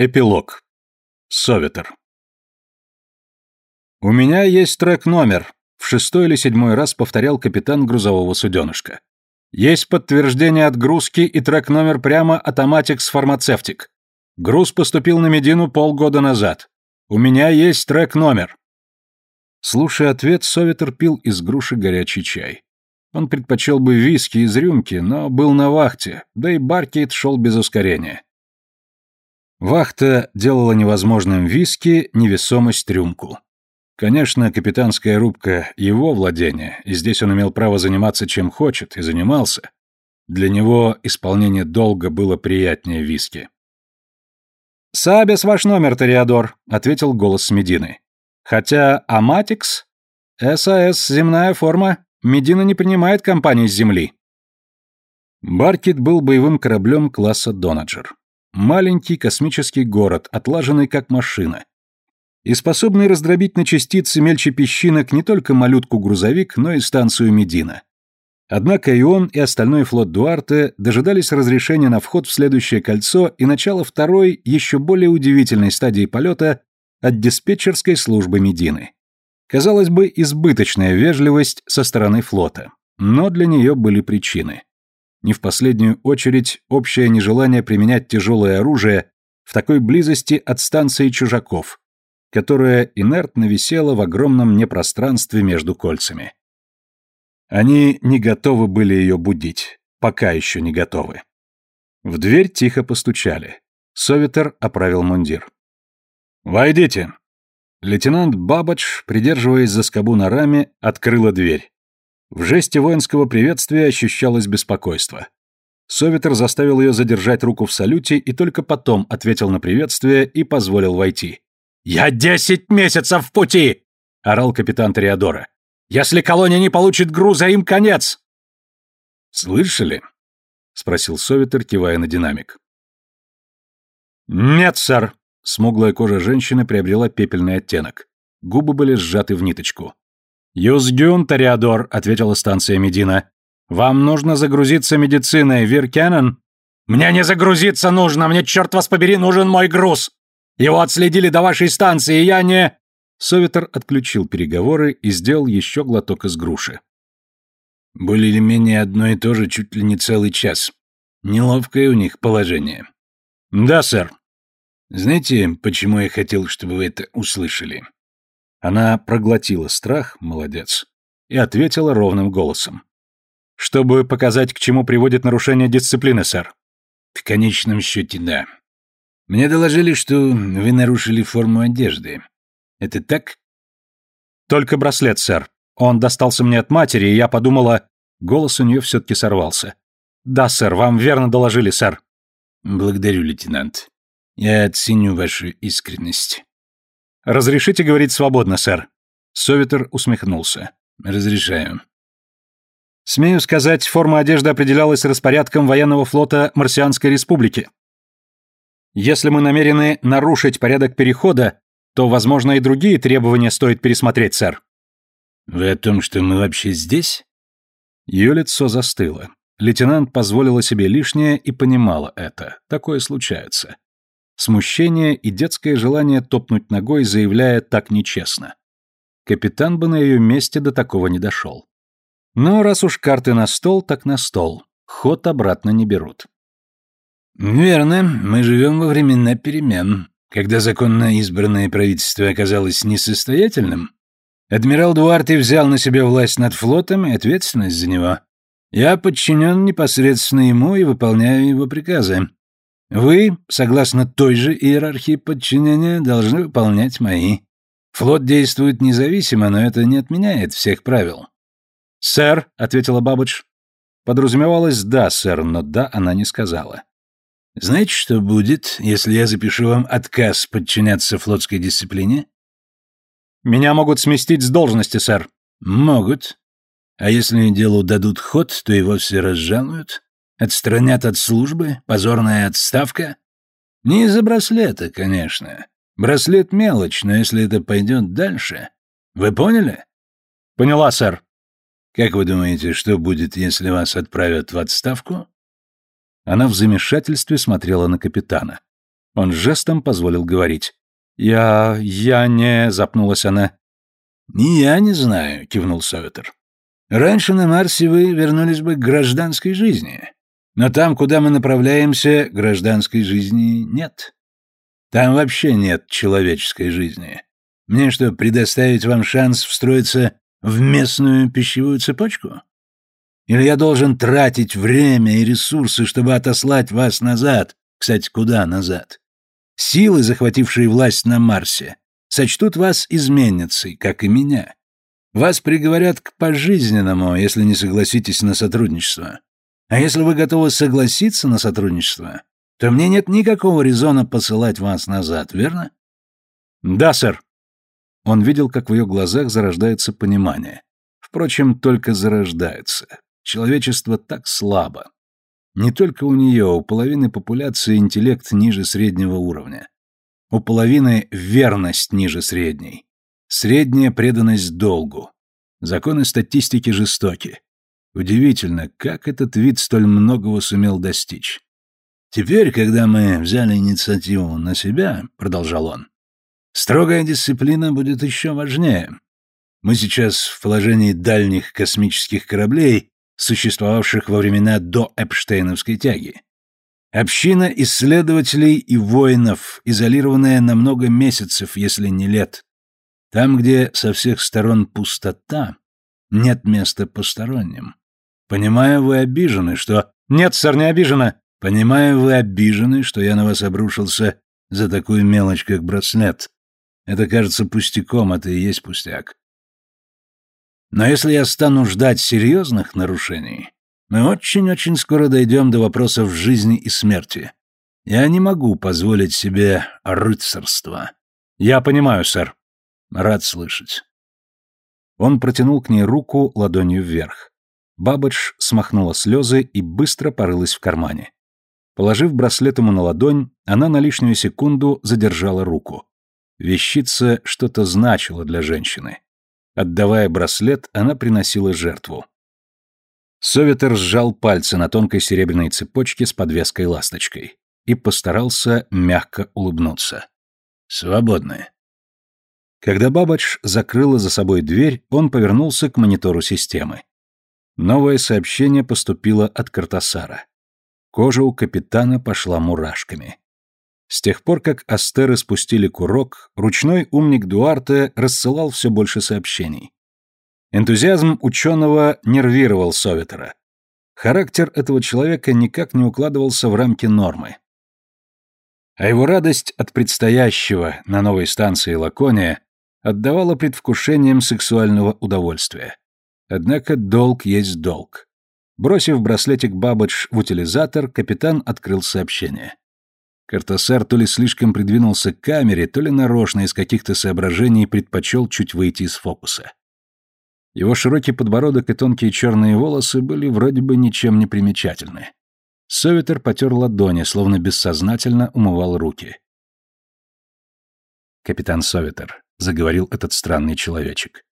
Эпилог. Советер. «У меня есть трек-номер», — в шестой или седьмой раз повторял капитан грузового суденышка. «Есть подтверждение отгрузки и трек-номер прямо от Аматикс Фармацевтик. Груз поступил на Медину полгода назад. У меня есть трек-номер». Слушая ответ, Советер пил из груши горячий чай. Он предпочел бы виски из рюмки, но был на вахте, да и Баркейт шел без ускорения. Вахта делала невозможным виски, невесомость рюмку. Конечно, капитанская рубка — его владение, и здесь он имел право заниматься чем хочет, и занимался. Для него исполнение долга было приятнее виски. «Сабес ваш номер, Ториадор», — ответил голос с Медины. «Хотя Аматикс, САС, земная форма, Медина не принимает компании с Земли». Баркет был боевым кораблем класса Донаджер. Маленький космический город, отлаженный как машина. И способный раздробить на частицы мельче песчинок не только малютку-грузовик, но и станцию Медина. Однако и он, и остальной флот Дуарте дожидались разрешения на вход в следующее кольцо и начала второй, еще более удивительной стадии полета от диспетчерской службы Медины. Казалось бы, избыточная вежливость со стороны флота, но для нее были причины не в последнюю очередь общее нежелание применять тяжелое оружие в такой близости от станции чужаков, которая инертно висела в огромном непространстве между кольцами. Они не готовы были ее будить, пока еще не готовы. В дверь тихо постучали. Советер оправил мундир. «Войдите!» Лейтенант Бабач, придерживаясь за скобу на раме, открыла дверь. В жесте воинского приветствия ощущалось беспокойство. Советер заставил ее задержать руку в салюте и только потом ответил на приветствие и позволил войти. «Я десять месяцев в пути!» — орал капитан Тореадора. «Если колония не получит груза, им конец!» «Слышали?» — спросил Советер, кивая на динамик. «Нет, сэр!» — смуглая кожа женщины приобрела пепельный оттенок. Губы были сжаты в ниточку. «Юзгюн, Ториадор», — ответила станция Медина. «Вам нужно загрузиться медициной, Виркенен?» «Мне не загрузиться нужно, мне, черт вас побери, нужен мой груз! Его отследили до вашей станции, и я не...» Советер отключил переговоры и сделал еще глоток из груши. Более или менее одно и то же чуть ли не целый час. Неловкое у них положение. «Да, сэр». «Знаете, почему я хотел, чтобы вы это услышали?» Она проглотила страх, молодец, и ответила ровным голосом. «Чтобы показать, к чему приводит нарушение дисциплины, сэр». «В конечном счете, да. Мне доложили, что вы нарушили форму одежды. Это так?» «Только браслет, сэр. Он достался мне от матери, и я подумала...» Голос у нее все-таки сорвался. «Да, сэр, вам верно доложили, сэр». «Благодарю, лейтенант. Я ценю вашу искренность». «Разрешите говорить свободно, сэр?» Советер усмехнулся. «Разрешаю». «Смею сказать, форма одежды определялась распорядком военного флота Марсианской Республики. Если мы намерены нарушить порядок перехода, то, возможно, и другие требования стоит пересмотреть, сэр». «Вы о том, что мы вообще здесь?» Ее лицо застыло. Лейтенант позволила себе лишнее и понимала это. Такое случается смущение и детское желание топнуть ногой, заявляя «так нечестно». Капитан бы на ее месте до такого не дошел. Но раз уж карты на стол, так на стол. Ход обратно не берут. «Верно, мы живем во времена перемен. Когда законно избранное правительство оказалось несостоятельным, адмирал Дуарте взял на себя власть над флотом и ответственность за него. Я подчинен непосредственно ему и выполняю его приказы. Вы, согласно той же иерархии подчинения, должны выполнять мои. Флот действует независимо, но это не отменяет всех правил. «Сэр», — ответила Бабыч. Подразумевалось «да, сэр», но «да» она не сказала. «Знаете, что будет, если я запишу вам отказ подчиняться флотской дисциплине?» «Меня могут сместить с должности, сэр». «Могут. А если делу дадут ход, то его все разжалуют?» Отстранят от службы? Позорная отставка? Не из-за браслета, конечно. Браслет мелочь, но если это пойдет дальше... Вы поняли? Поняла, сэр. Как вы думаете, что будет, если вас отправят в отставку? Она в замешательстве смотрела на капитана. Он жестом позволил говорить. «Я... я не...» — запнулась она. «Ни я не знаю», — кивнул Советер. «Раньше на Марсе вы вернулись бы к гражданской жизни. Но там, куда мы направляемся, гражданской жизни нет. Там вообще нет человеческой жизни. Мне что, предоставить вам шанс встроиться в местную пищевую цепочку? Или я должен тратить время и ресурсы, чтобы отослать вас назад? Кстати, куда назад? Силы, захватившие власть на Марсе, сочтут вас изменницей, как и меня. Вас приговорят к пожизненному, если не согласитесь на сотрудничество. А если вы готовы согласиться на сотрудничество, то мне нет никакого резона посылать вас назад, верно? Да, сэр. Он видел, как в ее глазах зарождается понимание. Впрочем, только зарождается. Человечество так слабо. Не только у нее, у половины популяции интеллект ниже среднего уровня. У половины верность ниже средней. Средняя преданность долгу. Законы статистики жестоки. Удивительно, как этот вид столь многого сумел достичь. «Теперь, когда мы взяли инициативу на себя», — продолжал он, — «строгая дисциплина будет еще важнее. Мы сейчас в положении дальних космических кораблей, существовавших во времена до Эпштейновской тяги. Община исследователей и воинов, изолированная на много месяцев, если не лет. Там, где со всех сторон пустота, нет места посторонним. Понимаю, вы обижены, что... Нет, сэр, не обижена. Понимаю, вы обижены, что я на вас обрушился за такую мелочь, как браслет. Это кажется пустяком, это и есть пустяк. Но если я стану ждать серьезных нарушений, мы очень-очень скоро дойдем до вопросов жизни и смерти. Я не могу позволить себе рыцарства. Я понимаю, сэр. Рад слышать. Он протянул к ней руку ладонью вверх. Бабадж смахнула слезы и быстро порылась в кармане. Положив браслет ему на ладонь, она на лишнюю секунду задержала руку. Вещица что-то значила для женщины. Отдавая браслет, она приносила жертву. Советер сжал пальцы на тонкой серебряной цепочке с подвеской ласточкой и постарался мягко улыбнуться. «Свободны». Когда Бабадж закрыла за собой дверь, он повернулся к монитору системы. Новое сообщение поступило от Картасара. Кожа у капитана пошла мурашками. С тех пор, как Астеры спустили курок, ручной умник Дуарте рассылал все больше сообщений. Энтузиазм ученого нервировал Советера. Характер этого человека никак не укладывался в рамки нормы. А его радость от предстоящего на новой станции Лакония отдавала предвкушением сексуального удовольствия. Однако долг есть долг. Бросив браслетик Бабадж в утилизатор, капитан открыл сообщение. Картасар то ли слишком придвинулся к камере, то ли нарочно из каких-то соображений предпочел чуть выйти из фокуса. Его широкий подбородок и тонкие черные волосы были вроде бы ничем не примечательны. Советер потер ладони, словно бессознательно умывал руки. «Капитан Советер», — заговорил этот странный человечек.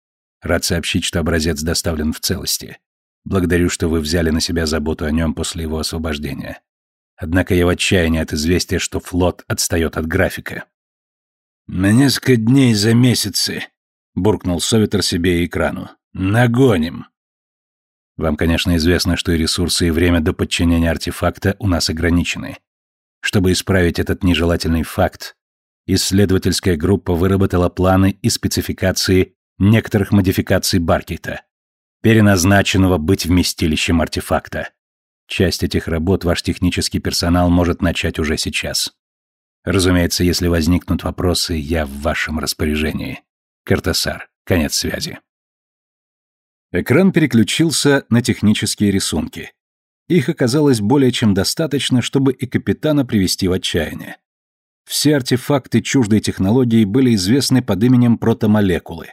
Рад сообщить, что образец доставлен в целости. Благодарю, что вы взяли на себя заботу о нем после его освобождения. Однако я в отчаянии от известия, что флот отстает от графика. «На несколько дней за месяцы», — буркнул Советер себе и экрану. «Нагоним». Вам, конечно, известно, что и ресурсы, и время до подчинения артефакта у нас ограничены. Чтобы исправить этот нежелательный факт, исследовательская группа выработала планы и спецификации некоторых модификаций Баркита, переназначенного быть вместилищем артефакта. Часть этих работ ваш технический персонал может начать уже сейчас. Разумеется, если возникнут вопросы, я в вашем распоряжении. Картасар. Конец связи. Экран переключился на технические рисунки. Их оказалось более чем достаточно, чтобы и капитана привести в отчаяние. Все артефакты чуждой технологии были известны под именем протомолекулы.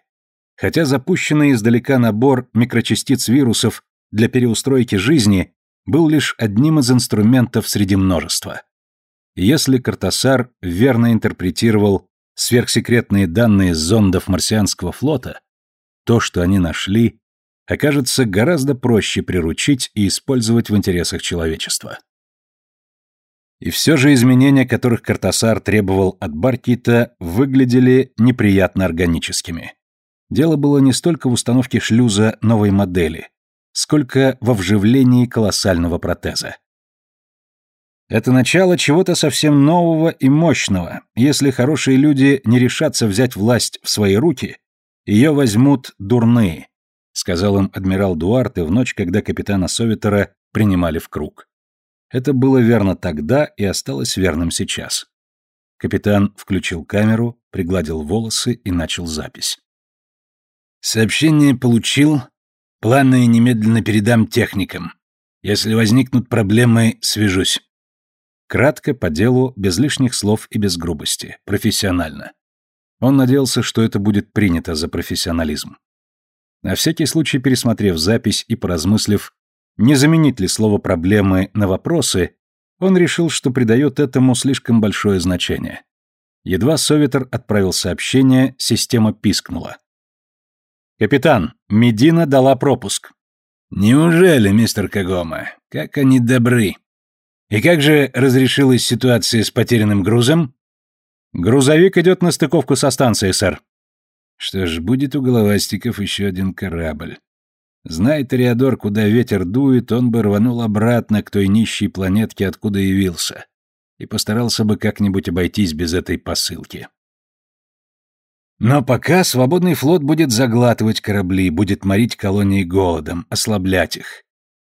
Хотя запущенный издалека набор микрочастиц вирусов для переустройки жизни был лишь одним из инструментов среди множества. Если Картасар верно интерпретировал сверхсекретные данные зондов марсианского флота, то, что они нашли, окажется гораздо проще приручить и использовать в интересах человечества. И все же изменения, которых Картасар требовал от Баркита, выглядели неприятно органическими. Дело было не столько в установке шлюза новой модели, сколько во вживлении колоссального протеза. Это начало чего-то совсем нового и мощного. Если хорошие люди не решатся взять власть в свои руки, ее возьмут дурные, сказал им адмирал Дуарте в ночь, когда капитана Советера принимали в круг. Это было верно тогда и осталось верным сейчас. Капитан включил камеру, пригладил волосы и начал запись. Сообщение получил. Планы немедленно передам техникам. Если возникнут проблемы, свяжусь. Кратко, по делу, без лишних слов и без грубости, профессионально. Он надеялся, что это будет принято за профессионализм. На всякий случай, пересмотрев запись и поразмыслив, не заменить ли слово «проблемы» на «вопросы», он решил, что придает этому слишком большое значение. Едва Советер отправил сообщение, система пискнула. «Капитан, Медина дала пропуск». «Неужели, мистер Кагома? Как они добры!» «И как же разрешилась ситуация с потерянным грузом?» «Грузовик идет на стыковку со станцией, сэр». «Что ж, будет у головастиков еще один корабль. Знает Тореадор, куда ветер дует, он бы рванул обратно к той нищей планетке, откуда явился, и постарался бы как-нибудь обойтись без этой посылки. Но пока свободный флот будет заглатывать корабли, будет морить колонии голодом, ослаблять их.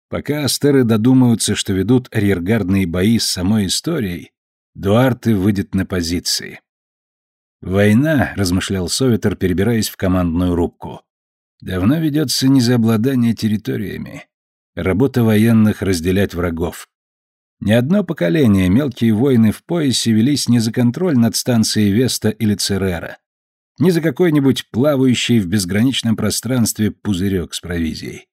Пока астеры додумаются, что ведут арьергардные бои с самой историей, Дуарте выйдет на позиции. «Война», — размышлял Советер, перебираясь в командную рубку, Давно ведется не за обладание территориями. Работа военных — разделять врагов. Не одно поколение мелкие войны в поясе велись не за контроль над станцией Веста или Церера, не за какой-нибудь плавающий в безграничном пространстве пузырек с провизией.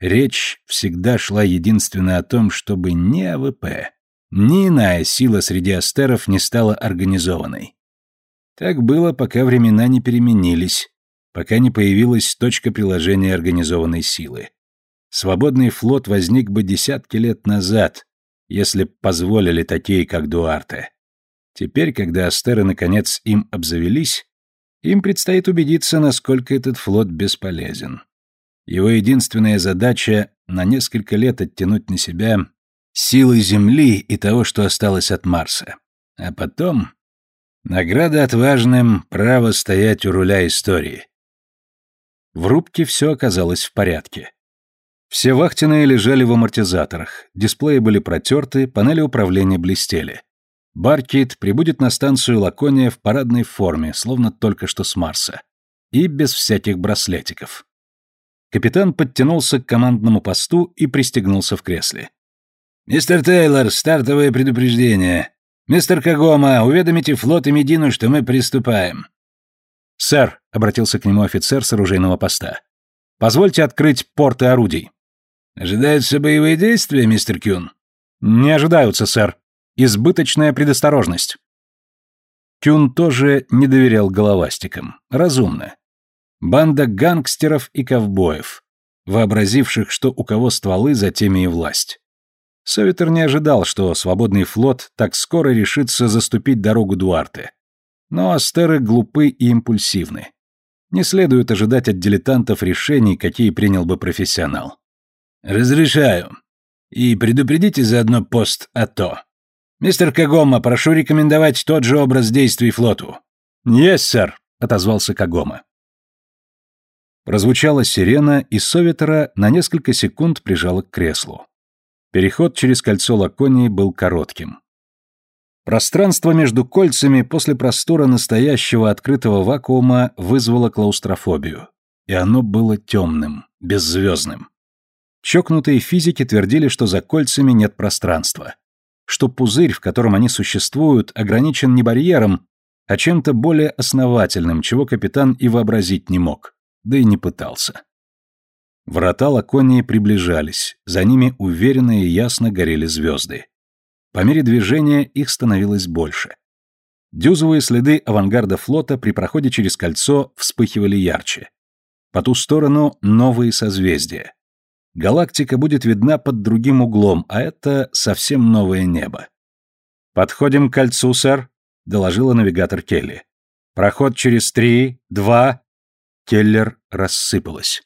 Речь всегда шла единственно о том, чтобы ни АВП, ни иная сила среди астеров не стала организованной. Так было, пока времена не переменились, пока не появилась точка приложения организованной силы. Свободный флот возник бы десятки лет назад, если б позволили такие, как Дуарте. Теперь, когда Астеры наконец им обзавелись, им предстоит убедиться, насколько этот флот бесполезен. Его единственная задача — на несколько лет оттянуть на себя силы Земли и того, что осталось от Марса. А потом... Награда отважным — право стоять у руля истории. В рубке все оказалось в порядке. Все вахтенные лежали в амортизаторах, дисплеи были протерты, панели управления блестели. Баркит прибудет на станцию Лакония в парадной форме, словно только что с Марса. И без всяких браслетиков. Капитан подтянулся к командному посту и пристегнулся в кресле. «Мистер Тейлор, стартовое предупреждение. Мистер Кагома, уведомите флот и Медину, что мы приступаем». «Сэр», — обратился к нему офицер с оружейного поста, — «позвольте открыть порты орудий». «Ожидаются боевые действия, мистер Кюн?» «Не ожидаются, сэр. Избыточная предосторожность». Кюн тоже не доверял головастикам. Разумно. Банда гангстеров и ковбоев, вообразивших, что у кого стволы, за теми и власть. Советер не ожидал, что свободный флот так скоро решится заступить дорогу Дуарте. Но астеры глупы и импульсивны. Не следует ожидать от дилетантов решений, какие принял бы профессионал. «Разрешаю. И предупредите заодно пост АТО. Мистер Кагома, прошу рекомендовать тот же образ действий флоту». «Есть, сэр», — отозвался Кагома. Прозвучала сирена, и Советера на несколько секунд прижала к креслу. Переход через кольцо Лаконии был коротким. Пространство между кольцами после простора настоящего открытого вакуума вызвало клаустрофобию. И оно было темным, беззвездным. Чокнутые физики твердили, что за кольцами нет пространства. Что пузырь, в котором они существуют, ограничен не барьером, а чем-то более основательным, чего капитан и вообразить не мог, да и не пытался. Врата Лаконии приближались, за ними уверенно и ясно горели звезды. По мере движения их становилось больше. Дюзовые следы авангарда флота при проходе через кольцо вспыхивали ярче. По ту сторону новые созвездия. Галактика будет видна под другим углом, а это совсем новое небо. «Подходим к кольцу, сэр», — доложила навигатор Келли. «Проход через три, два...» Келлер рассыпалась.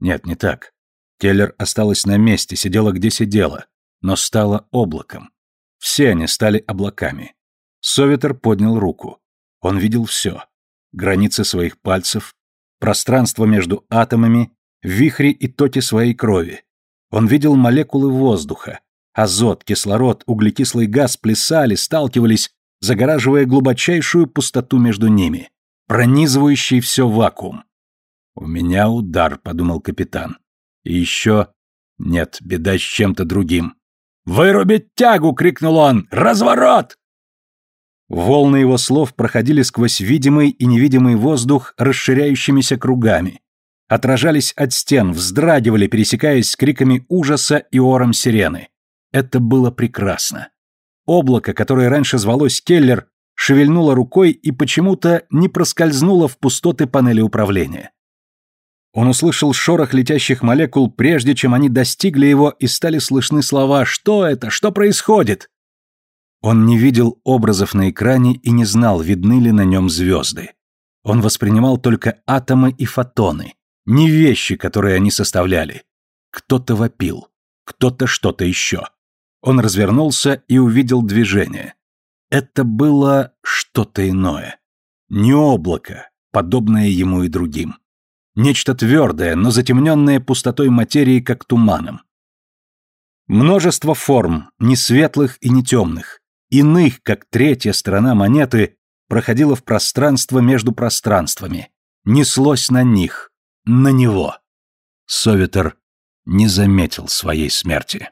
Нет, не так. Келлер осталась на месте, сидела где сидела, но стала облаком. Все они стали облаками. Советер поднял руку. Он видел все. Границы своих пальцев, пространство между атомами, вихри и токи своей крови. Он видел молекулы воздуха. Азот, кислород, углекислый газ плясали, сталкивались, загораживая глубочайшую пустоту между ними, пронизывающий все вакуум. «У меня удар», — подумал капитан. «И еще...» «Нет, беда с чем-то другим». «Вырубить тягу!» — крикнул он. «Разворот!» Волны его слов проходили сквозь видимый и невидимый воздух расширяющимися кругами, отражались от стен, вздрагивали, пересекаясь с криками ужаса и ором сирены. Это было прекрасно. Облако, которое раньше звалось Келлер, шевельнуло рукой и почему-то не проскользнуло в пустоты панели управления. Он услышал шорох летящих молекул, прежде чем они достигли его и стали слышны слова «Что это? Что происходит?» Он не видел образов на экране и не знал, видны ли на нем звезды. Он воспринимал только атомы и фотоны, не вещи, которые они составляли. Кто-то вопил, кто-то что-то еще. Он развернулся и увидел движение. Это было что-то иное. Не облако, подобное ему и другим. Нечто твердое, но затемненное пустотой материи, как туманом. Множество форм, не светлых и не темных, иных, как третья сторона монеты, проходило в пространство между пространствами, неслось на них, на него. Советер не заметил своей смерти.